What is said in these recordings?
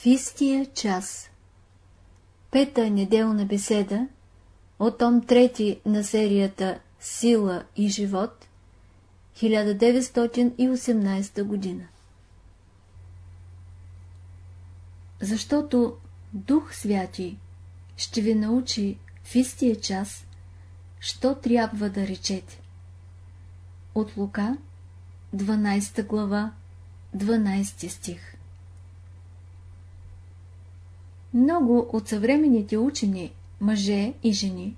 В истия час. Пета неделна беседа от том трети на серията Сила и живот 1918 година. Защото Дух Святи ще ви научи в истия час, що трябва да речете. От Лука, 12 глава, 12 стих Много от съвременните учени, мъже и жени,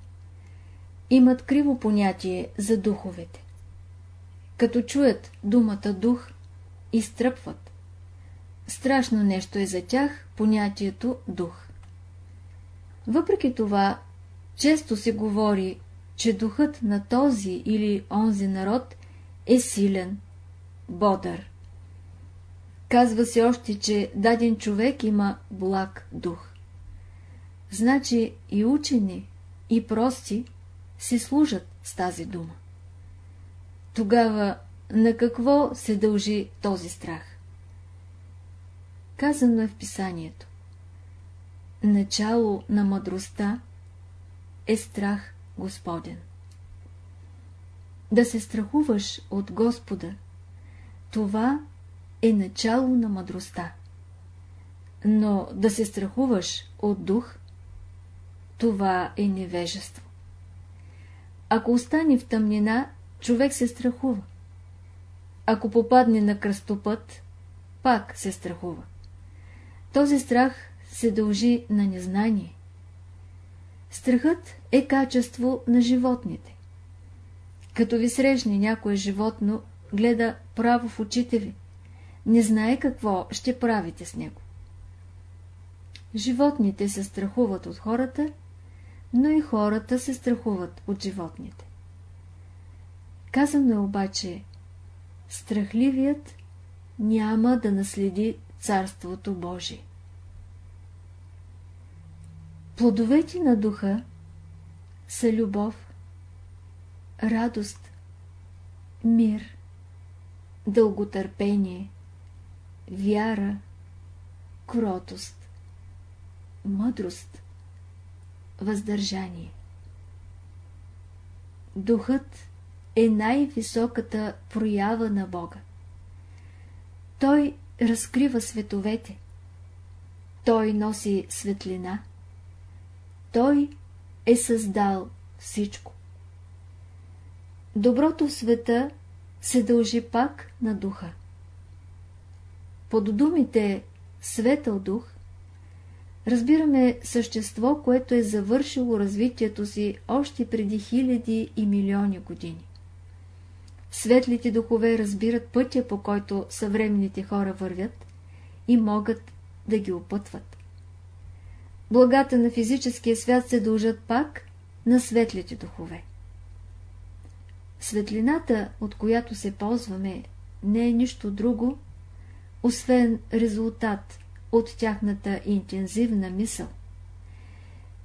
имат криво понятие за духовете. Като чуят думата дух, изтръпват. Страшно нещо е за тях понятието дух. Въпреки това, често се говори, че духът на този или онзи народ е силен, бодър. Казва се още, че даден човек има благ дух. Значи и учени, и прости си служат с тази дума. Тогава на какво се дължи този страх? Казано е в писанието. Начало на мъдростта е страх Господен. Да се страхуваш от Господа, това е начало на мъдростта. Но да се страхуваш от дух, това е невежество. Ако остане в тъмнина, човек се страхува. Ако попадне на кръстопът, пак се страхува. Този страх се дължи на незнание. Страхът е качество на животните. Като ви срещне някое животно, гледа право в очите ви, не знае какво ще правите с него. Животните се страхуват от хората, но и хората се страхуват от животните. Казано е обаче, страхливият няма да наследи Царството Божие. Плодовете на духа са любов, радост, мир, дълготърпение, вяра, кротост, мъдрост, въздържание. Духът е най-високата проява на Бога. Той разкрива световете. Той носи светлина. Той е създал всичко. Доброто в света се дължи пак на духа. Под думите светъл дух разбираме същество, което е завършило развитието си още преди хиляди и милиони години. Светлите духове разбират пътя, по който съвременните хора вървят и могат да ги опътват. Благата на физическия свят се дължат пак на светлите духове. Светлината, от която се ползваме, не е нищо друго, освен резултат от тяхната интензивна мисъл.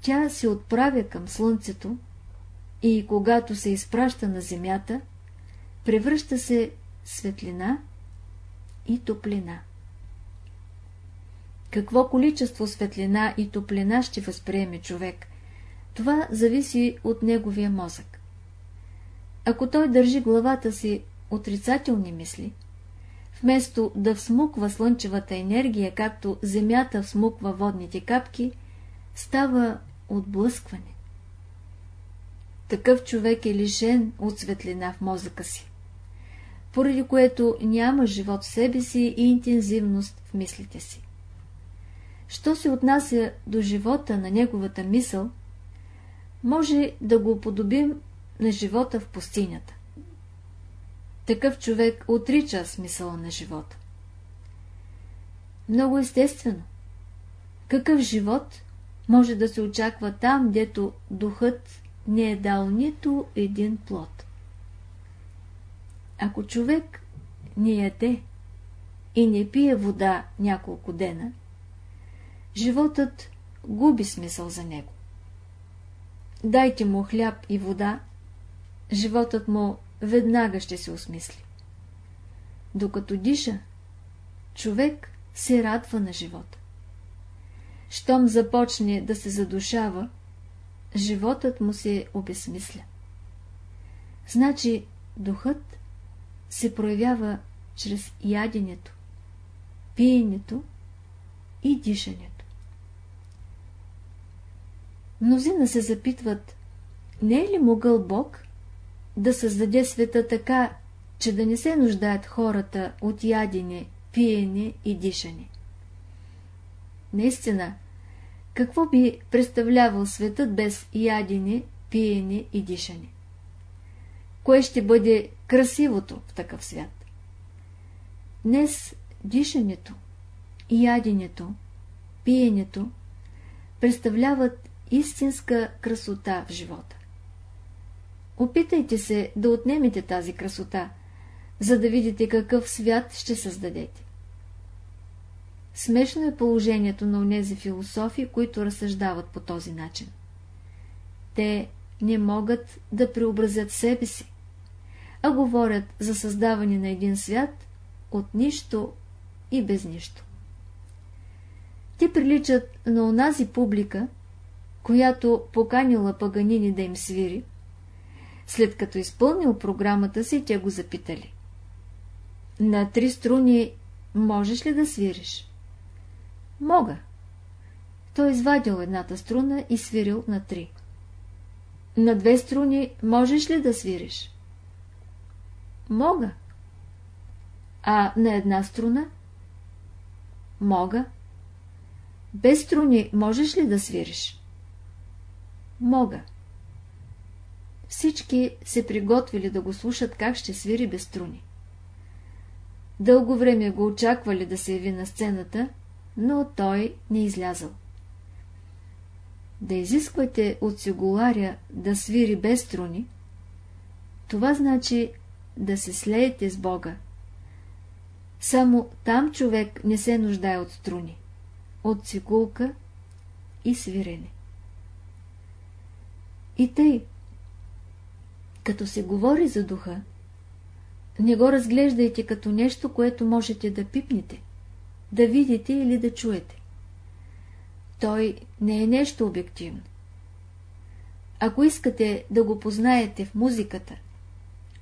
Тя се отправя към Слънцето и когато се изпраща на Земята, превръща се светлина и топлина. Какво количество светлина и топлина ще възприеме човек, това зависи от неговия мозък. Ако той държи главата си отрицателни мисли, вместо да всмуква слънчевата енергия, както земята всмуква водните капки, става отблъскване. Такъв човек е лишен от светлина в мозъка си, поради което няма живот в себе си и интензивност в мислите си. Що се отнася до живота на неговата мисъл, може да го уподобим на живота в пустинята. Такъв човек отрича смисъла на живота. Много естествено. Какъв живот може да се очаква там, дето духът не е дал нито един плод? Ако човек не яде и не пие вода няколко дена, животът губи смисъл за него. Дайте му хляб и вода, животът му веднага ще се осмисли. Докато диша, човек се радва на живота. щом започне да се задушава, животът му се обесмисля. Значи духът се проявява чрез яденето, пиенето и дишането. Мнозина се запитват, не е ли могъл Бог да създаде света така, че да не се нуждаят хората от ядене, пиене и дишане? Наистина, какво би представлявал светът без ядене, пиене и дишане? Кое ще бъде красивото в такъв свят? Днес дишането, яденето, пиенето представляват истинска красота в живота. Опитайте се да отнемете тази красота, за да видите какъв свят ще създадете. Смешно е положението на онези философи, които разсъждават по този начин. Те не могат да преобразят себе си, а говорят за създаване на един свят от нищо и без нищо. Те приличат на онази публика, която поканила паганини да им свири. След като изпълнил програмата си, те го запитали. На три струни можеш ли да свириш? Мога. Той извадил едната струна и свирил на три. На две струни можеш ли да свириш? Мога. А на една струна? Мога. Без струни можеш ли да свириш? Мога. Всички се приготвили да го слушат как ще свири без струни. Дълго време го очаквали да се яви на сцената, но той не излязъл. Да изисквате от сигуларя да свири без струни, това значи да се слеете с Бога. Само там човек не се нуждае от струни, от цигулка и свирене. И тъй, като се говори за духа, не го разглеждайте като нещо, което можете да пипнете, да видите или да чуете. Той не е нещо обективно. Ако искате да го познаете в музиката,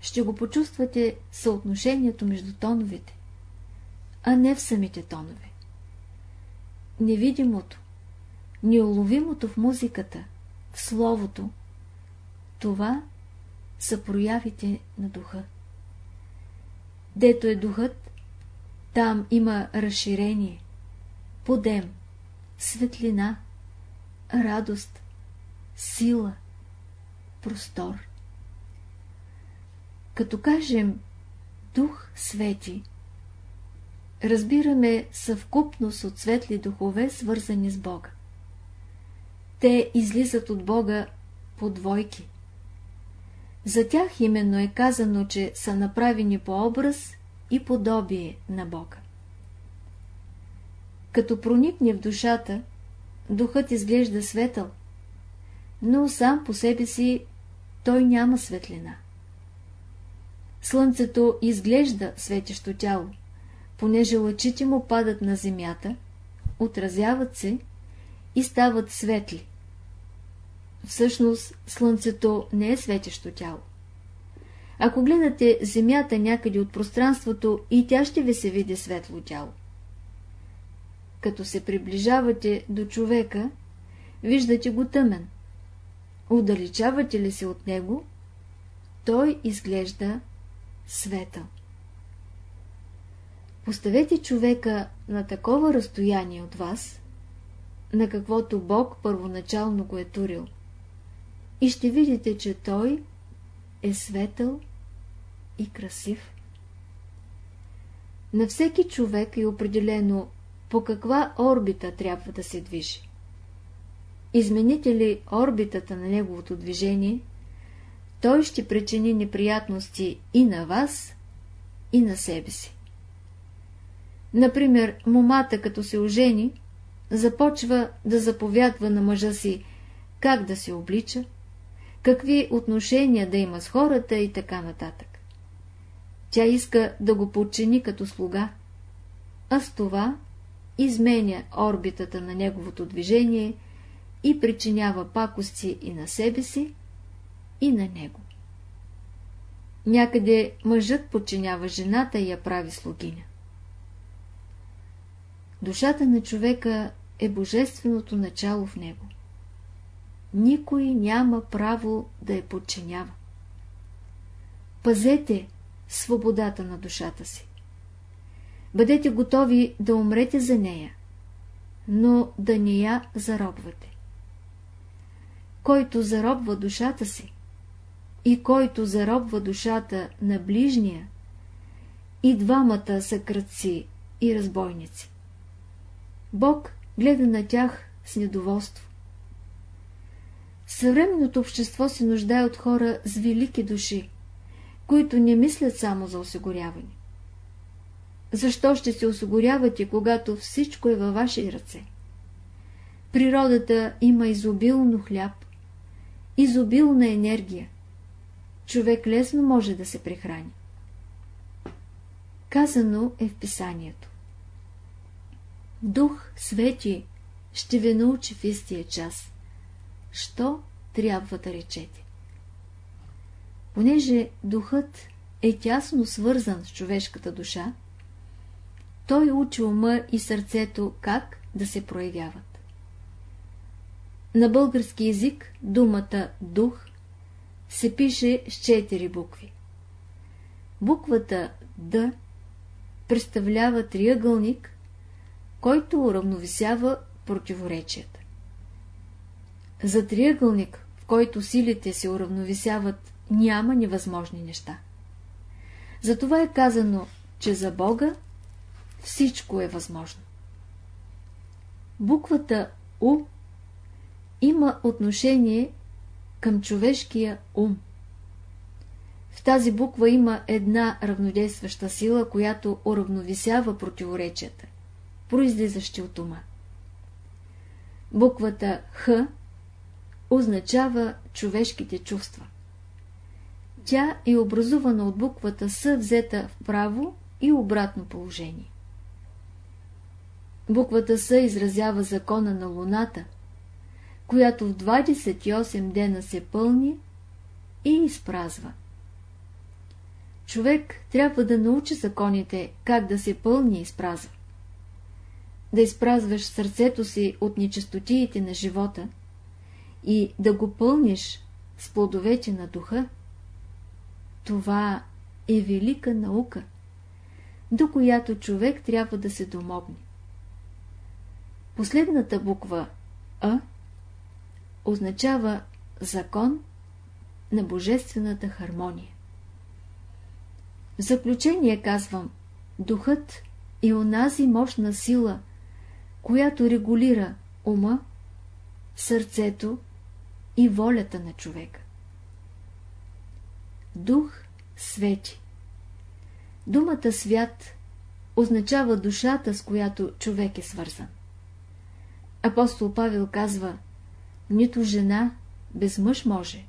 ще го почувствате съотношението между тоновете, а не в самите тонове. Невидимото, неуловимото в музиката, в словото, това са проявите на духа. Дето е духът, там има разширение, подем, светлина, радост, сила, простор. Като кажем Дух Свети, разбираме съвкупност от светли духове, свързани с Бога. Те излизат от Бога по двойки. За тях именно е казано, че са направени по образ и подобие на Бога. Като проникне в душата, духът изглежда светъл, но сам по себе си той няма светлина. Слънцето изглежда светещо тяло, понеже лъчите му падат на земята, отразяват се и стават светли. Всъщност, Слънцето не е светещо тяло. Ако гледате Земята някъде от пространството, и тя ще ви се види светло тяло. Като се приближавате до човека, виждате го тъмен. Удалечавате ли се от него, той изглежда светъл. Поставете човека на такова разстояние от вас, на каквото Бог първоначално го е турил, и ще видите, че той е светъл и красив. На всеки човек е определено по каква орбита трябва да се движи. Измените ли орбитата на неговото движение – той ще причини неприятности и на вас, и на себе си. Например, момата, като се ожени, започва да заповядва на мъжа си как да се облича, какви отношения да има с хората и така нататък. Тя иска да го подчини като слуга, а с това изменя орбитата на неговото движение и причинява пакости и на себе си, и на него. Някъде мъжът подчинява жената и я прави слугиня. Душата на човека е божественото начало в него. Никой няма право да я подчинява. Пазете свободата на душата си. Бъдете готови да умрете за нея, но да не я заробвате. Който заробва душата си и който заробва душата на ближния, и двамата са кръци и разбойници. Бог гледа на тях с недоволство. Съвременното общество се нуждае от хора с велики души, които не мислят само за осигуряване. Защо ще се осигурявате, когато всичко е във ваши ръце? Природата има изобилно хляб, изобилна енергия. Човек лесно може да се прехрани. Казано е в писанието. Дух Свети ще ви научи в истия час. Що трябва да речете? Понеже духът е тясно свързан с човешката душа, той учи ума и сърцето как да се проявяват. На български язик думата дух се пише с четири букви. Буквата Д представлява триъгълник, който уравновесява противоречията. За триъгълник, в който силите се уравновесяват, няма невъзможни неща. Затова е казано, че за Бога всичко е възможно. Буквата У има отношение към човешкия ум. В тази буква има една равнодействаща сила, която уравновисява противоречията, произлизащи от ума. Буквата Х означава човешките чувства. Тя е образувана от буквата С, взета в право и обратно положение. Буквата С изразява закона на Луната, която в 28 дена се пълни и изпразва. Човек трябва да научи законите как да се пълни и изпразва. Да изпразваш сърцето си от нечистотиите на живота и да го пълниш с плодовете на духа, това е велика наука, до която човек трябва да се домогне. Последната буква А означава закон на божествената хармония. В заключение казвам, духът е онази мощна сила, която регулира ума, сърцето и волята на човека. Дух свети. Думата свят означава душата, с която човек е свързан. Апостол Павел казва, нито жена без мъж може,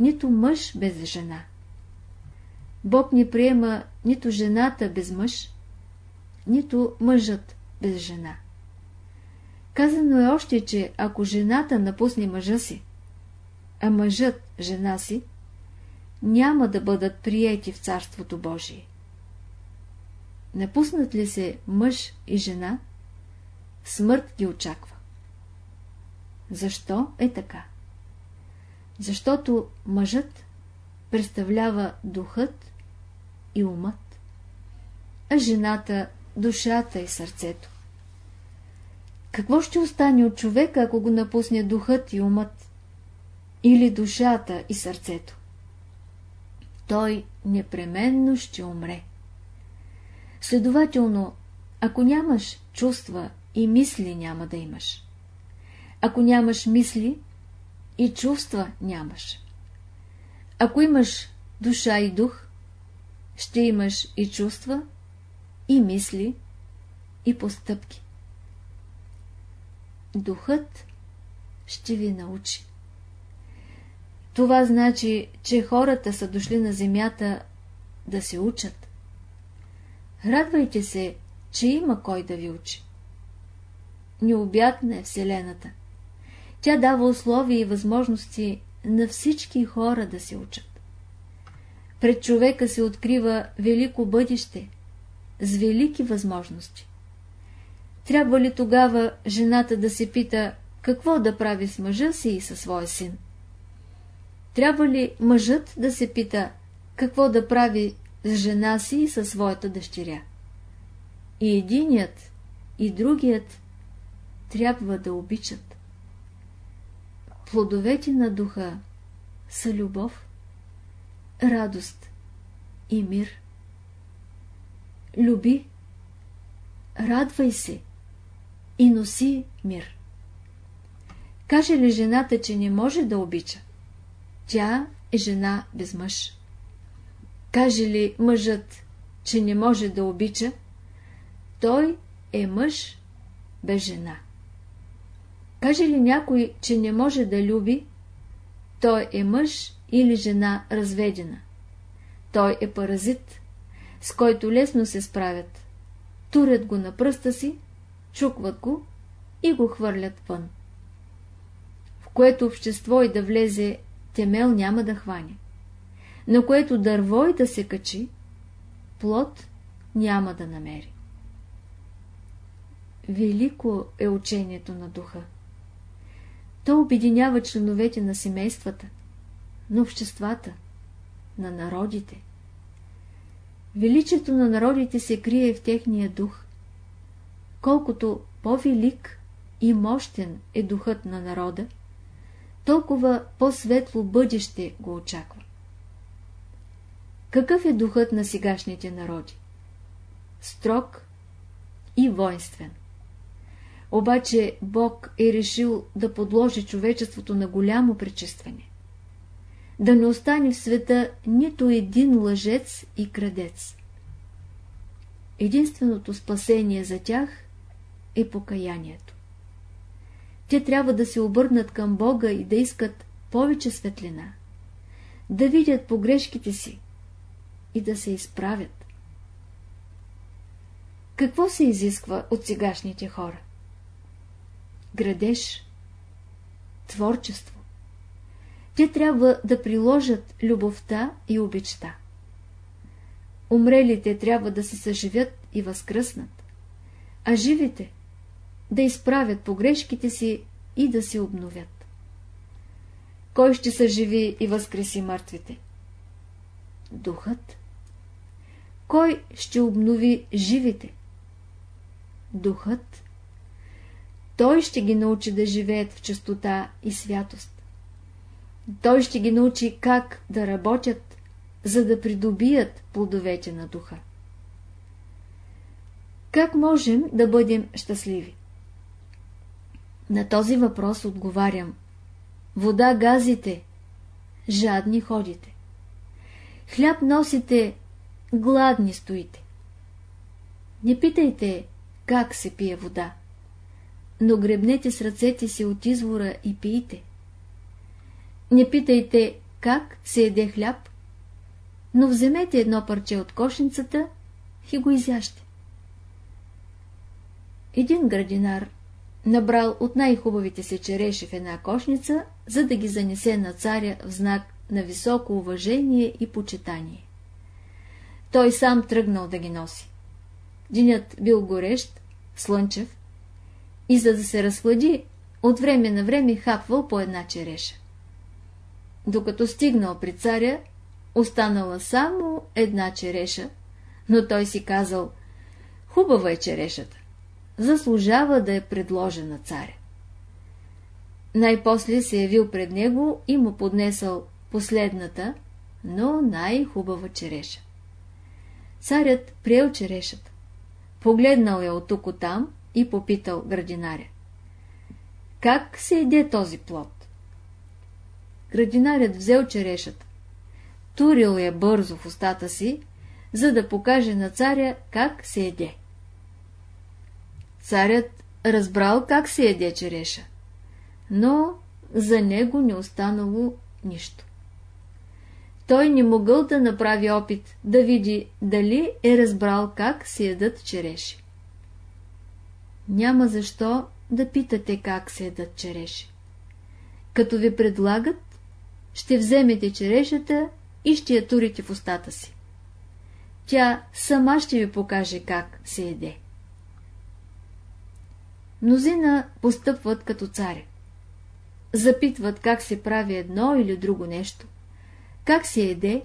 нито мъж без жена. Бог не приема нито жената без мъж, нито мъжът без жена. Казано е още, че ако жената напусне мъжа си, а мъжът жена си, няма да бъдат приети в Царството Божие. Напуснат ли се мъж и жена, смърт ги очаква. Защо е така? Защото мъжът представлява духът и умът, а жената душата и сърцето. Какво ще остане от човека, ако го напусне духът и умът? Или душата и сърцето? Той непременно ще умре. Следователно, ако нямаш чувства и мисли няма да имаш. Ако нямаш мисли, и чувства нямаш. Ако имаш душа и дух, ще имаш и чувства, и мисли, и постъпки. Духът ще ви научи. Това значи, че хората са дошли на земята да се учат. Радвайте се, че има кой да ви учи. необятна е Вселената. Тя дава условия и възможности на всички хора да се учат. Пред човека се открива велико бъдеще с велики възможности. Трябва ли тогава жената да се пита какво да прави с мъжа си и със своя син? Трябва ли мъжът да се пита какво да прави с жена си и със своята дъщеря? И единият, и другият трябва да обичат. Плодовете на духа са любов, радост и мир. Люби, радвай се и носи мир. Каже ли жената, че не може да обича? Тя е жена без мъж. Каже ли мъжът, че не може да обича? Той е мъж без жена. Каже ли някой, че не може да люби? Той е мъж или жена разведена. Той е паразит, с който лесно се справят. Турят го на пръста си, чукват го и го хвърлят вън. В което общество и да влезе, темел няма да хване. На което дърво и да се качи, плод няма да намери. Велико е учението на духа. То обединява членовете на семействата, на обществата, на народите. Величието на народите се крие в техния дух. Колкото по-велик и мощен е духът на народа, толкова по-светло бъдеще го очаква. Какъв е духът на сегашните народи? Строг и воинствен. Обаче Бог е решил да подложи човечеството на голямо пречистване. Да не остане в света нито един лъжец и крадец. Единственото спасение за тях е покаянието. Те трябва да се обърнат към Бога и да искат повече светлина, да видят погрешките си и да се изправят. Какво се изисква от сегашните хора? градеж, творчество. Те трябва да приложат любовта и обичта. Умрелите трябва да се съживят и възкръснат, а живите да изправят погрешките си и да се обновят. Кой ще съживи и възкреси мъртвите? Духът. Кой ще обнови живите? Духът. Той ще ги научи да живеят в чистота и святост. Той ще ги научи как да работят, за да придобият плодовете на духа. Как можем да бъдем щастливи? На този въпрос отговарям. Вода газите, жадни ходите. Хляб носите, гладни стоите. Не питайте как се пие вода но гребнете с ръцете си от извора и пийте. Не питайте как се еде хляб, но вземете едно парче от кошницата и го изяще. Един градинар набрал от най-хубавите си череши в една кошница, за да ги занесе на царя в знак на високо уважение и почитание. Той сам тръгнал да ги носи. Денят бил горещ, слънчев, и за да се разхлади, от време на време хапвал по една череша. Докато стигнал при царя, останала само една череша, но той си казал, хубава е черешата, заслужава да е предложена царя. Най-после се явил пред него и му поднесъл последната, но най-хубава череша. Царят приел черешата, погледнал я от тук там и попитал градинаря. Как се еде този плод? Градинарят взел черешата, турил я бързо в устата си, за да покаже на царя как се еде. Царят разбрал как се еде череша, но за него не останало нищо. Той не могъл да направи опит да види дали е разбрал как се ядат череши. Няма защо да питате как се едат череши. Като ви предлагат, ще вземете черешата и ще я турите в устата си. Тя сама ще ви покаже как се еде. Мнозина постъпват като царя. Запитват как се прави едно или друго нещо, как се еде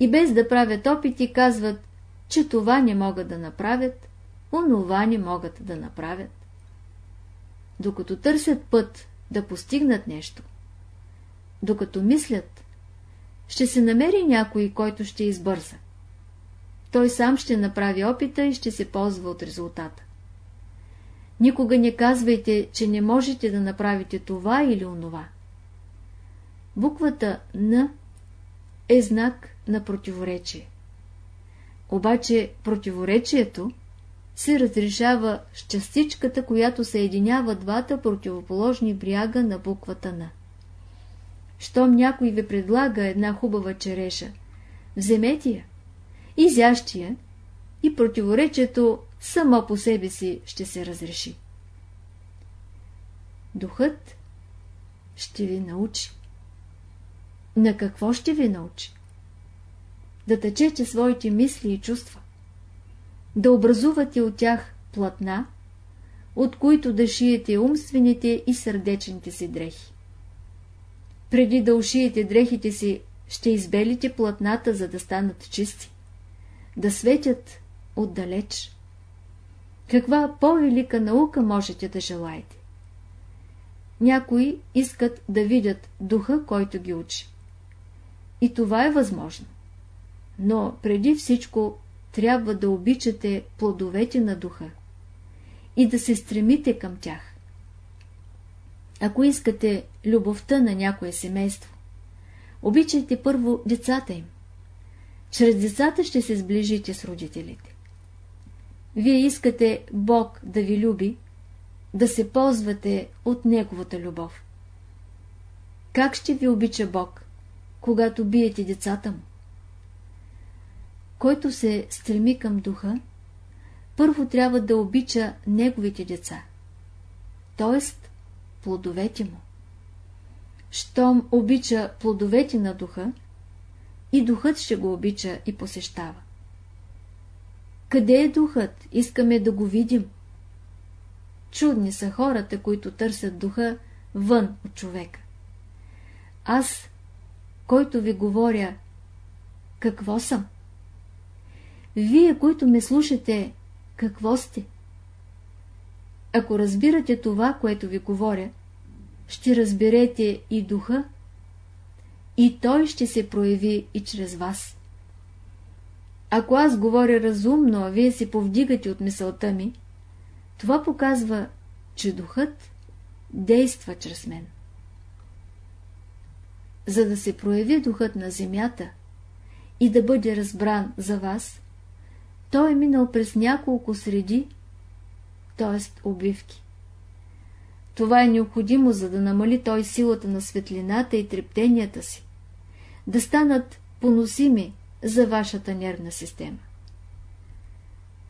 и без да правят опити казват, че това не могат да направят, онова не могат да направят. Докато търсят път да постигнат нещо, докато мислят, ще се намери някой, който ще избърза. Той сам ще направи опита и ще се ползва от резултата. Никога не казвайте, че не можете да направите това или онова. Буквата Н е знак на противоречие. Обаче противоречието се разрешава с частичката, която съединява двата противоположни бряга на буквата Н. Щом някой ви предлага една хубава череша, вземете я, изящия и противоречието само по себе си ще се разреши. Духът ще ви научи. На какво ще ви научи? Да тъчете своите мисли и чувства, да образувате от тях платна, от които да шиете умствените и сърдечните си дрехи. Преди да ушиете дрехите си, ще избелите платната, за да станат чисти, да светят отдалеч. Каква по-велика наука можете да желаете? Някои искат да видят духа, който ги учи. И това е възможно. Но преди всичко трябва да обичате плодовете на духа и да се стремите към тях. Ако искате любовта на някое семейство, обичайте първо децата им. Чрез децата ще се сближите с родителите. Вие искате Бог да ви люби, да се ползвате от Неговата любов. Как ще ви обича Бог, когато биете децата му? Който се стреми към духа, първо трябва да обича неговите деца, т.е. плодовете му. Щом обича плодовете на духа, и духът ще го обича и посещава. Къде е духът? Искаме да го видим. Чудни са хората, които търсят духа вън от човека. Аз, който ви говоря, какво съм? Вие, които ме слушате, какво сте? Ако разбирате това, което ви говоря, ще разберете и духа, и той ще се прояви и чрез вас. Ако аз говоря разумно, а вие се повдигате от мисълта ми, това показва, че духът действа чрез мен. За да се прояви духът на земята и да бъде разбран за вас, той е минал през няколко среди, т.е. обивки. Това е необходимо, за да намали той силата на светлината и трептенията си, да станат поносими за вашата нервна система.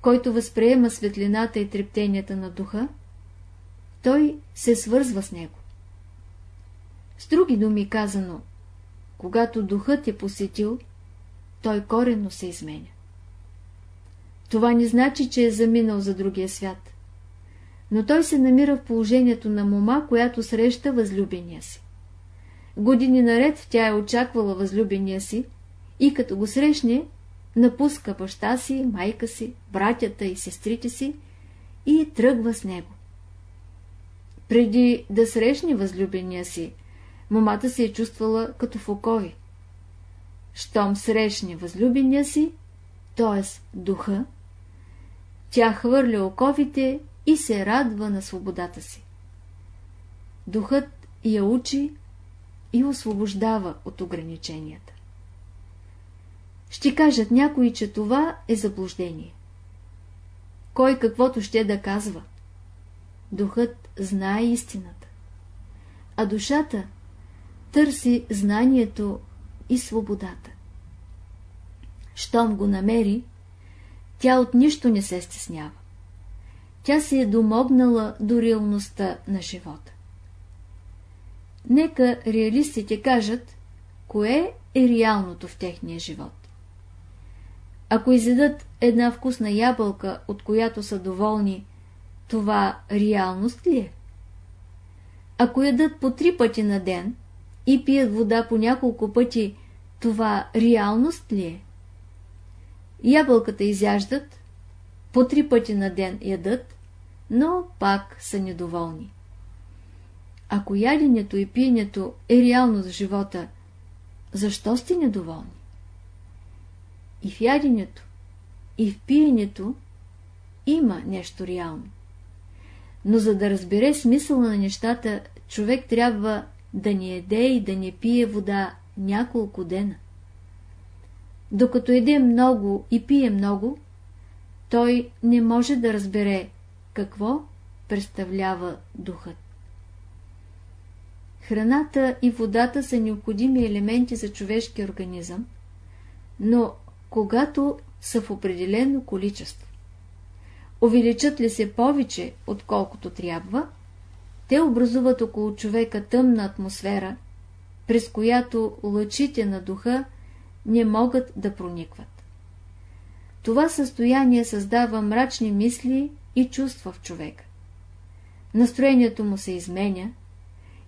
Който възприема светлината и трептенията на духа, той се свързва с него. С други думи казано, когато духът е посетил, той коренно се изменя. Това не значи, че е заминал за другия свят. Но той се намира в положението на мома, която среща възлюбения си. Години наред тя е очаквала възлюбения си и като го срещне, напуска баща си, майка си, братята и сестрите си и тръгва с него. Преди да срещне възлюбения си, момата се е чувствала като в окови. Щом срещне възлюбения си, т.е. духа, тя хвърля оковите и се радва на свободата си. Духът я учи и освобождава от ограниченията. Ще кажат някои, че това е заблуждение. Кой каквото ще да казва. Духът знае истината, а душата търси знанието и свободата. Щом го намери, тя от нищо не се стеснява. тя се е домогнала до реалността на живота. Нека реалистите кажат, кое е реалното в техния живот. Ако изедат една вкусна ябълка, от която са доволни, това реалност ли е? Ако ядат по три пъти на ден и пият вода по няколко пъти, това реалност ли е? Ябълката изяждат, по три пъти на ден ядат, но пак са недоволни. Ако яденето и пиенето е реално за живота, защо сте недоволни? И в яденето, и в пиенето има нещо реално. Но за да разбере смисъла на нещата, човек трябва да не еде и да не пие вода няколко дена. Докато еде много и пие много, той не може да разбере какво представлява духът. Храната и водата са необходими елементи за човешки организъм, но когато са в определено количество. Увеличат ли се повече, отколкото трябва, те образуват около човека тъмна атмосфера, през която лъчите на духа не могат да проникват. Това състояние създава мрачни мисли и чувства в човека. Настроението му се изменя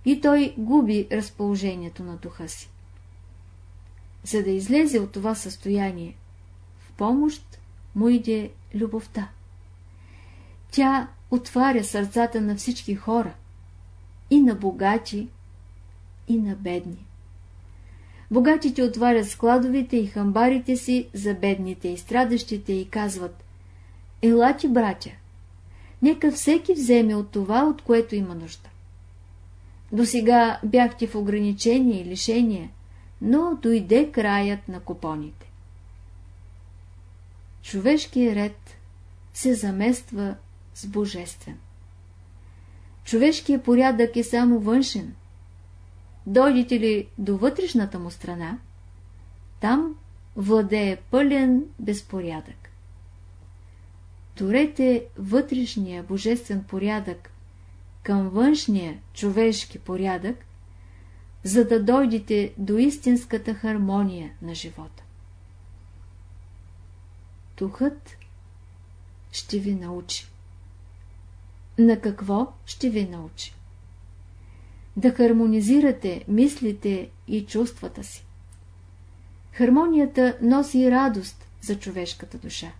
и той губи разположението на духа си. За да излезе от това състояние, в помощ му иде любовта. Тя отваря сърцата на всички хора, и на богати, и на бедни. Богатите отварят складовите и хамбарите си за бедните и страдащите и казват Елати, братя, нека всеки вземе от това, от което има нужда. До сега бяхте в ограничения и лишения, но дойде краят на купоните. Човешкият ред се замества с божествен. Човешкият порядък е само външен. Дойдете ли до вътрешната му страна, там владее пълен безпорядък. Торете вътрешния божествен порядък към външния човешки порядък, за да дойдете до истинската хармония на живота. Духът ще ви научи. На какво ще ви научи? Да хармонизирате мислите и чувствата си. Хармонията носи радост за човешката душа.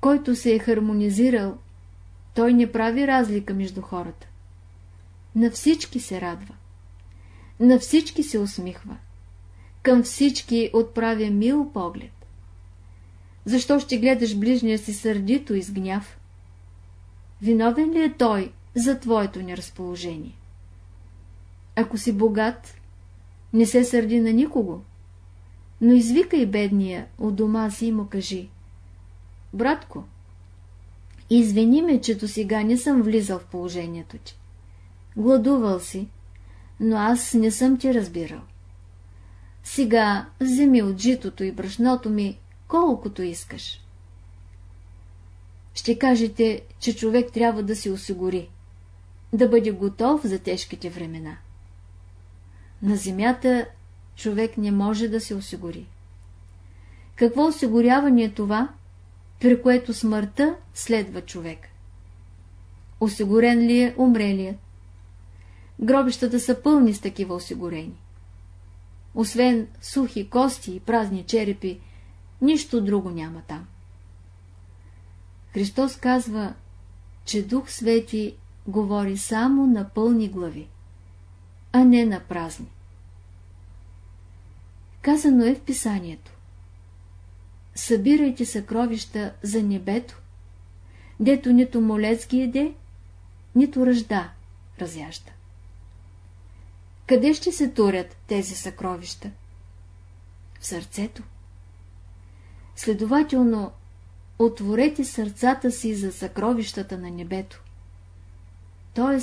Който се е хармонизирал, той не прави разлика между хората. На всички се радва. На всички се усмихва. Към всички отправя мил поглед. Защо ще гледаш ближния си сърдито и с гняв? Виновен ли е той за твоето неразположение? Ако си богат, не се сърди на никого, но извикай бедния от дома си и му кажи Братко, извини ме, че до сега не съм влизал в положението ти. Гладувал си, но аз не съм ти разбирал. Сега вземи от житото и брашното ми колкото искаш. Ще кажете, че човек трябва да се осигури, да бъде готов за тежките времена. На земята човек не може да се осигури. Какво осигуряване е това, при което смъртта следва човек? Осигурен ли е умрелият? Гробищата са пълни с такива осигурени. Освен сухи кости и празни черепи, нищо друго няма там. Христос казва, че Дух Свети говори само на пълни глави, а не на празни. Казано е в писанието. Събирайте съкровища за небето, дето нито молец ги еде, нито ръжда разяжда. Къде ще се турят тези съкровища? В сърцето. Следователно, отворете сърцата си за съкровищата на небето, т.е.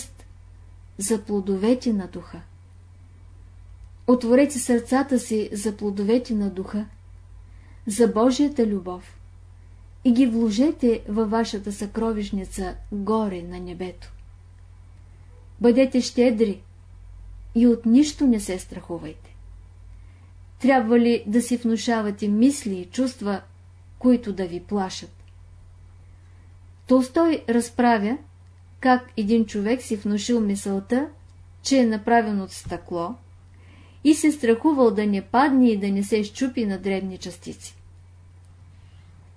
за плодовете на духа. Отворете сърцата си за плодовете на духа, за Божията любов и ги вложете във вашата съкровищница горе на небето. Бъдете щедри и от нищо не се страхувайте. Трябва ли да си внушавате мисли и чувства, които да ви плашат? Толстой разправя, как един човек си внушил мисълта, че е направен от стъкло и се страхувал да не падне и да не се изчупи на дребни частици.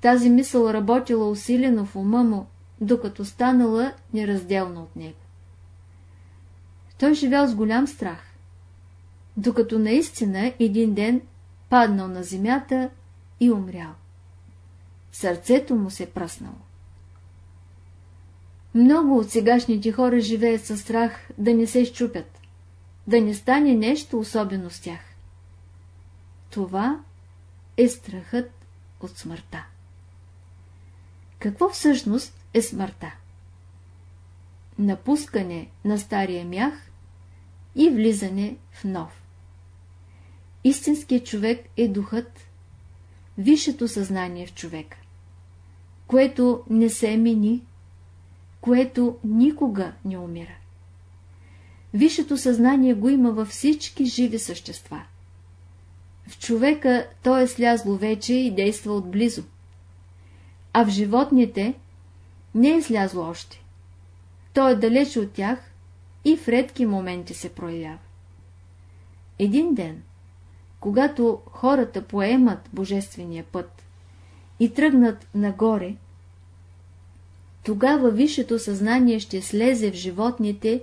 Тази мисъл работила усилено в ума му, докато станала неразделна от него. Той живял с голям страх, докато наистина един ден паднал на земята и умрял. Сърцето му се пръснало. Много от сегашните хора живеят със страх да не се изчупят, да не стане нещо особено с тях. Това е страхът от смъртта. Какво всъщност е смъртта? Напускане на стария мях и влизане в нов. Истинският човек е духът, висшето съзнание в човека, което не се мини, което никога не умира. Висшето съзнание го има във всички живи същества. В човека то е слязло вече и действа отблизо а в животните не е слязло още. То е далеч от тях и в редки моменти се проявява. Един ден, когато хората поемат Божествения път и тръгнат нагоре, тогава висшето съзнание ще слезе в животните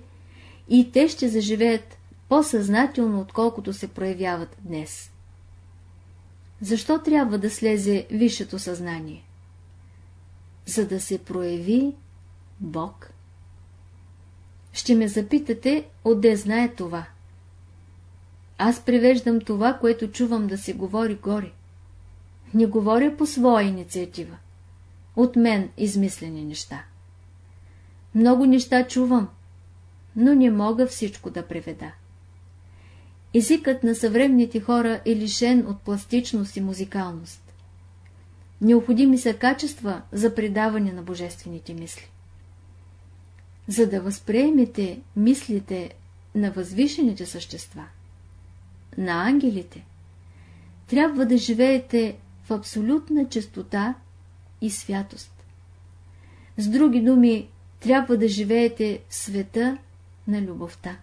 и те ще заживеят по-съзнателно, отколкото се проявяват днес. Защо трябва да слезе висшето съзнание? за да се прояви Бог. Ще ме запитате, отде знае това. Аз привеждам това, което чувам да се говори горе. Не говоря по своя инициатива. От мен измислени неща. Много неща чувам, но не мога всичко да преведа. Езикът на съвременните хора е лишен от пластичност и музикалност. Необходими са качества за предаване на божествените мисли. За да възприемете мислите на възвишените същества, на ангелите, трябва да живеете в абсолютна чистота и святост. С други думи, трябва да живеете в света на любовта.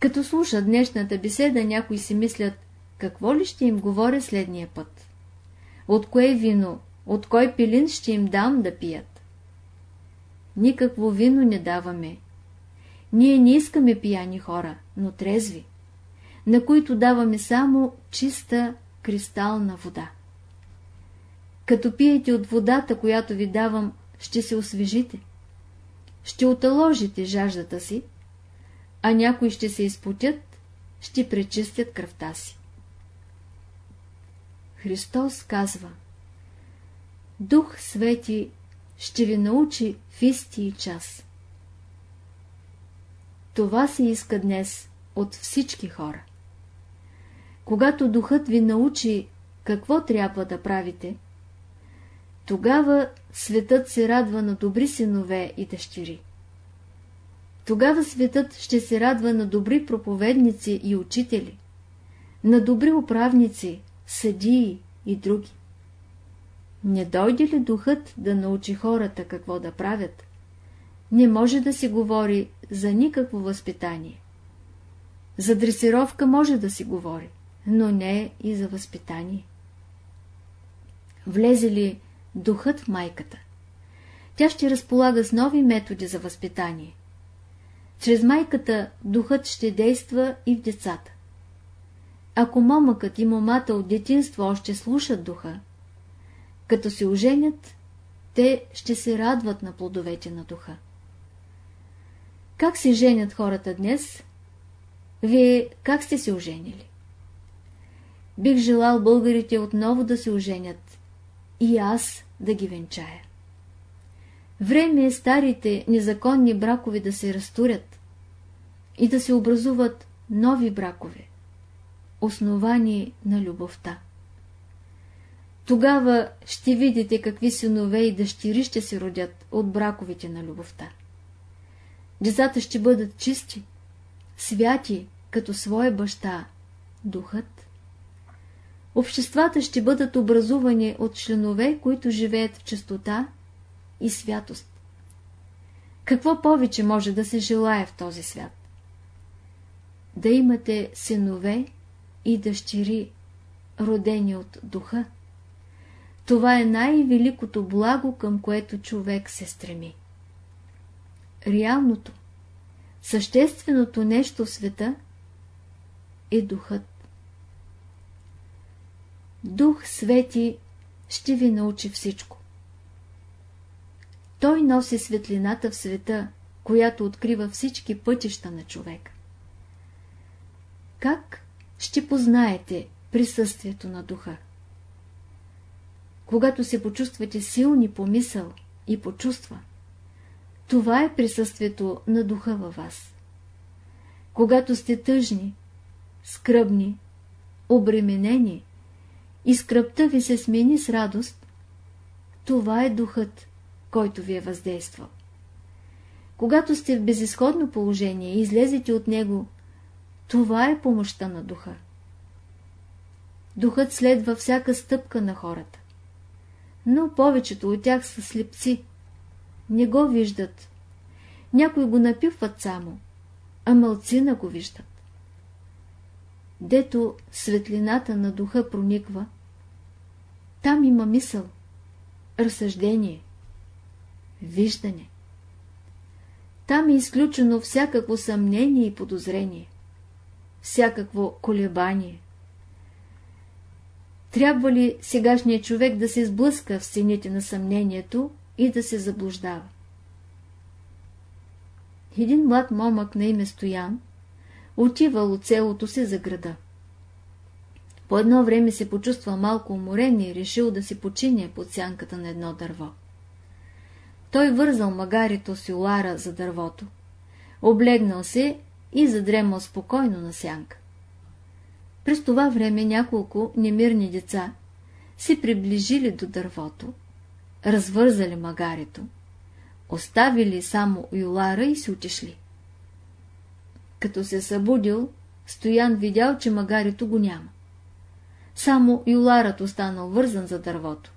Като слуша днешната беседа, някои си мислят, какво ли ще им говоря следния път. От кое вино, от кой пилин ще им дам да пият? Никакво вино не даваме. Ние не искаме пияни хора, но трезви, на които даваме само чиста кристална вода. Като пиете от водата, която ви давам, ще се освежите. Ще оталожите жаждата си, а някои ще се изпотят, ще пречистят кръвта си. Христос казва Дух Свети ще ви научи в исти час. Това се иска днес от всички хора. Когато Духът ви научи какво трябва да правите, тогава светът се радва на добри синове и дъщери. Тогава светът ще се радва на добри проповедници и учители, на добри управници, съдии и други. Не дойде ли духът да научи хората какво да правят, не може да се говори за никакво възпитание. За дресировка може да си говори, но не и за възпитание. Влезе ли духът в майката, тя ще разполага с нови методи за възпитание. Чрез майката духът ще действа и в децата. Ако момъкът и момата от детинство още слушат духа, като се оженят, те ще се радват на плодовете на духа. Как се женят хората днес? Вие как сте се оженили? Бих желал българите отново да се оженят и аз да ги венчая. Време е старите незаконни бракове да се разтурят и да се образуват нови бракове основание на любовта. Тогава ще видите какви синове и дъщери ще се родят от браковите на любовта. Децата ще бъдат чисти, святи, като своя баща, духът. Обществата ще бъдат образувани от членове, които живеят в чистота и святост. Какво повече може да се желая в този свят? Да имате синове и дъщери, родени от духа. Това е най-великото благо, към което човек се стреми. Реалното, същественото нещо в света е духът. Дух Свети ще ви научи всичко. Той носи светлината в света, която открива всички пътища на човека. Как ще познаете присъствието на духа? Когато се почувствате силни по мисъл и по чувства, това е присъствието на духа във вас. Когато сте тъжни, скръбни, обременени и скръпта ви се смени с радост, това е духът, който ви е въздействал. Когато сте в безисходно положение и излезете от него, това е помощта на духа. Духът следва всяка стъпка на хората. Но повечето от тях са слепци. Не го виждат. Някои го напиват само, а мълцина го виждат. Дето светлината на духа прониква, там има мисъл, разсъждение, виждане. Там е изключено всякакво съмнение и подозрение, всякакво колебание. Трябва ли сегашният човек да се сблъска в стените на съмнението и да се заблуждава? Един млад момък на име Стоян отивал от селото си за града. По едно време се почувства малко уморен и решил да си почине под сянката на едно дърво. Той вързал магарито си улара за дървото, облегнал се и задремал спокойно на сянка. През това време няколко немирни деца се приближили до дървото, развързали магарето, оставили само юлара и си отишли. Като се събудил, Стоян видял, че магарето го няма. Само юларът останал вързан за дървото.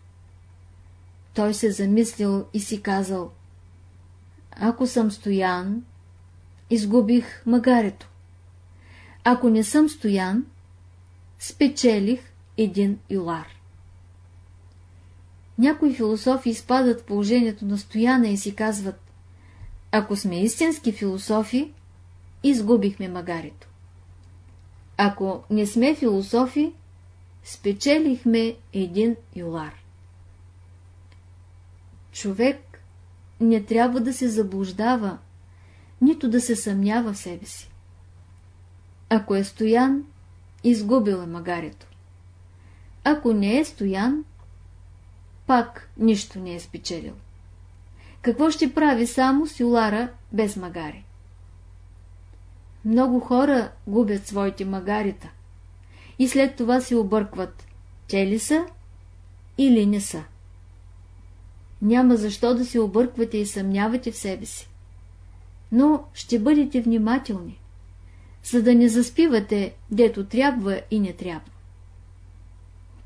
Той се замислил и си казал, ако съм стоян, изгубих магарето. Ако не съм стоян, спечелих един юлар. Някои философи изпадат в положението на стояна и си казват, ако сме истински философи, изгубихме магарето. Ако не сме философи, спечелихме един юлар. Човек не трябва да се заблуждава, нито да се съмнява в себе си. Ако е стоян, изгубил е магарето. Ако не е стоян, пак нищо не е спечелил. Какво ще прави само с юлара без магари? Много хора губят своите магарита и след това се объркват, те ли са или не са. Няма защо да се обърквате и съмнявате в себе си. Но ще бъдете внимателни, за да не заспивате, дето трябва и не трябва.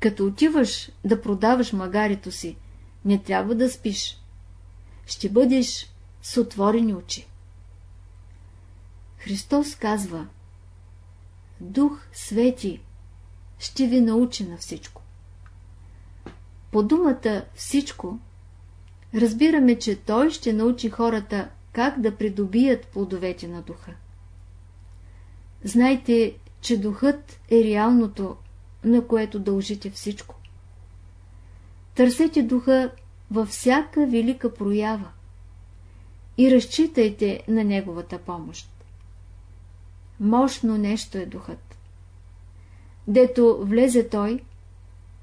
Като отиваш да продаваш магарито си, не трябва да спиш. Ще бъдеш с отворени очи. Христос казва Дух Свети ще ви научи на всичко. По думата всичко разбираме, че Той ще научи хората как да придобият плодовете на духа. Знайте, че духът е реалното, на което дължите всичко. Търсете духа във всяка велика проява и разчитайте на неговата помощ. Мощно нещо е духът. Дето влезе той,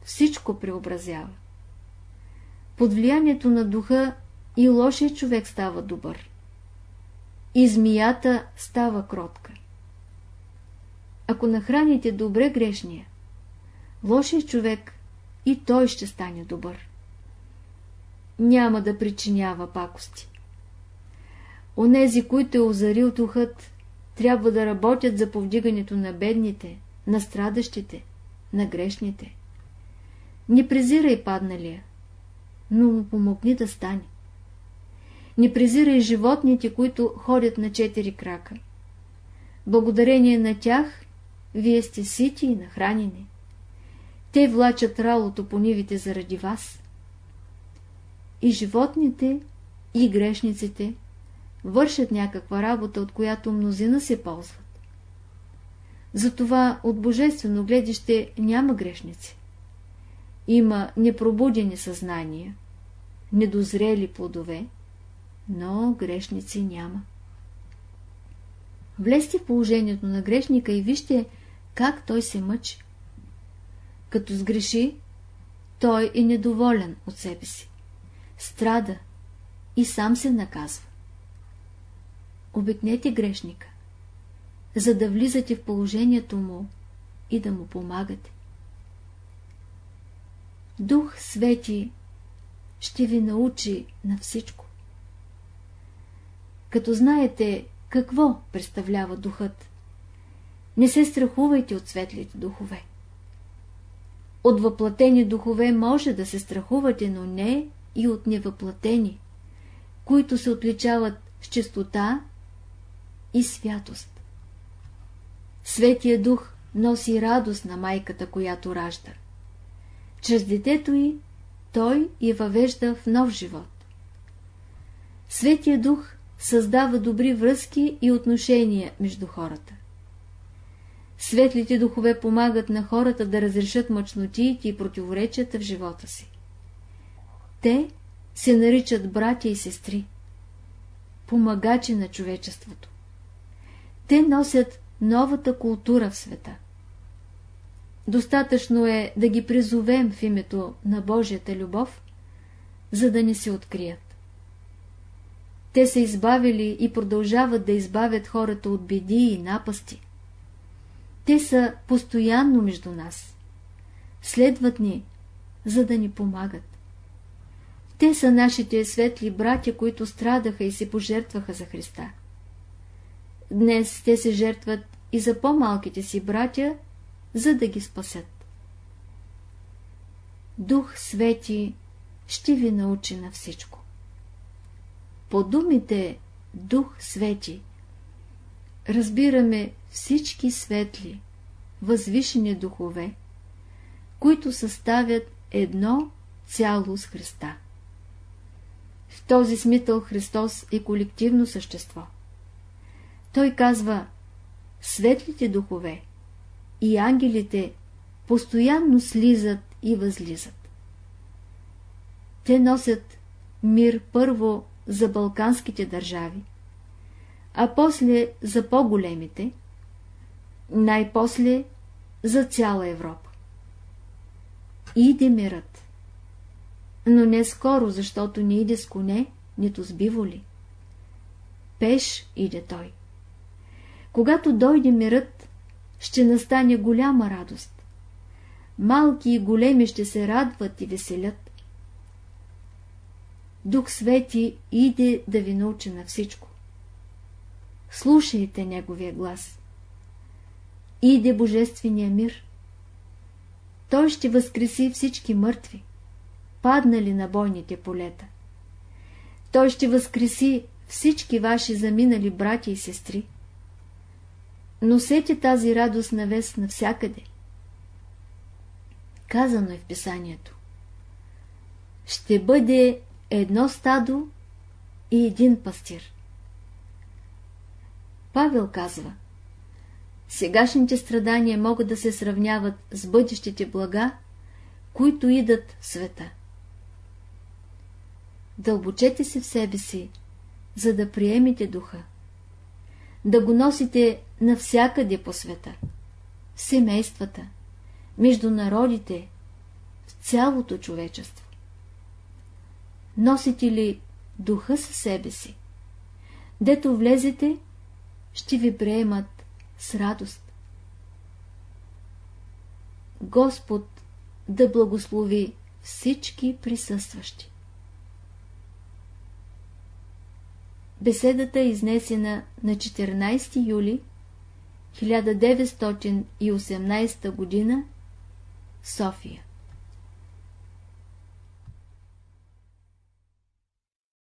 всичко преобразява. Под влиянието на духа и лошия човек става добър. И змията става кротка. Ако нахраните добре грешния, лошият човек и той ще стане добър. Няма да причинява пакости. Онези, които е озарил духът, трябва да работят за повдигането на бедните, на страдащите, на грешните. Не презирай падналия, но му помогни да стане. Не презирай животните, които ходят на четири крака. Благодарение на тях, вие сте сити и нахранени. Те влачат ралото по нивите заради вас. И животните, и грешниците вършат някаква работа, от която мнозина се ползват. Затова от божествено гледище няма грешници. Има непробудени съзнания, недозрели плодове, но грешници няма. Влезте в положението на грешника и вижте как той се мъчи. Като сгреши, той е недоволен от себе си. Страда и сам се наказва. Обикнете грешника, за да влизате в положението му и да му помагате. Дух Свети ще ви научи на всичко. Като знаете какво представлява духът, не се страхувайте от светлите духове. От въплатени духове може да се страхувате, но не и от невъплатени, които се отличават с чистота и святост. Светия дух носи радост на майката, която ражда. Чрез детето й той я въвежда в нов живот. Светия дух създава добри връзки и отношения между хората. Светлите духове помагат на хората да разрешат мъчнотиите и противоречията в живота си. Те се наричат братя и сестри, помагачи на човечеството. Те носят новата култура в света. Достатъчно е да ги призовем в името на Божията любов, за да не се открият. Те са избавили и продължават да избавят хората от беди и напасти. Те са постоянно между нас. Следват ни, за да ни помагат. Те са нашите светли братя, които страдаха и се пожертваха за Христа. Днес те се жертват и за по-малките си братя, за да ги спасят. Дух Свети ще ви научи на всичко. По думите Дух Свети разбираме всички светли, възвишени духове, които съставят едно цяло с Христа. В този смисъл Христос е колективно същество. Той казва, светлите духове и ангелите постоянно слизат и възлизат. Те носят мир първо за балканските държави, а после за по-големите, най-после за цяла Европа. Иде мирът, но не скоро, защото не иде с коне, нито с биволи. Пеш иде той. Когато дойде мирът, ще настане голяма радост. Малки и големи ще се радват и веселят. Дух Свети иде да ви научи на всичко. Слушайте Неговия глас. Иде Божествения мир. Той ще възкреси всички мъртви, паднали на бойните полета. Той ще възкреси всички ваши заминали братя и сестри. Носете тази радост на вест навсякъде. Казано е в писанието. Ще бъде едно стадо и един пастир. Павел казва Сегашните страдания могат да се сравняват с бъдещите блага, които идат в света. Дълбочете се в себе си, за да приемете духа. Да го носите навсякъде по света, в семействата, между народите, в цялото човечество. Носите ли духа със себе си? Дето влезете, ще ви приемат с радост. Господ да благослови всички присъстващи. Беседата е изнесена на 14 юли 1918 г. София